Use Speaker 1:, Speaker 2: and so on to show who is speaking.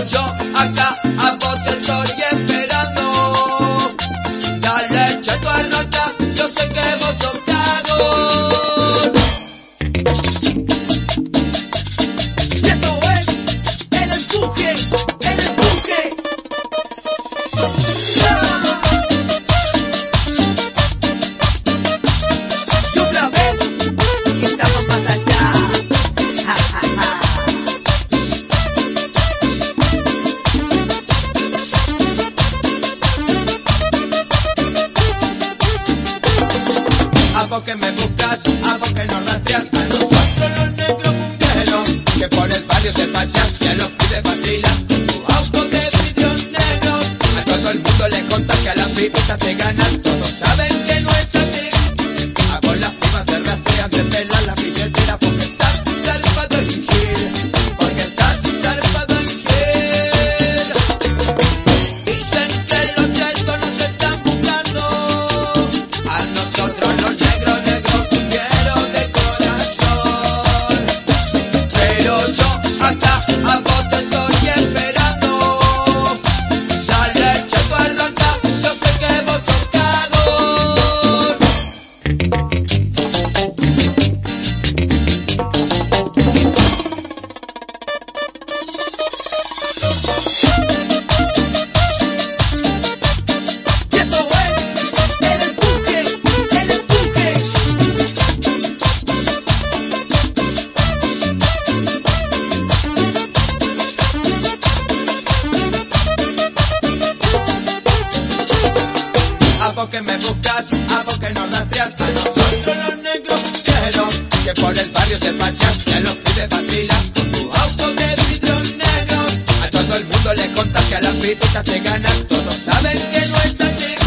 Speaker 1: Jump. que me buscas, algo que nos rastreas. A nosotros los negros cumbieros, que por el barrio se pasean, que a los pibes vacilas tu auto de vidrio negro. A todo el mundo le contas que a las pibitas te ganas, todos saben. A vos que no rastreas, a nosotros los negros quiero que por el barrio te paseas, que los pibes vacilas con tu auto de vidrio negro. A todo el mundo le contas que a las pipitas te ganas, todos saben que no es así.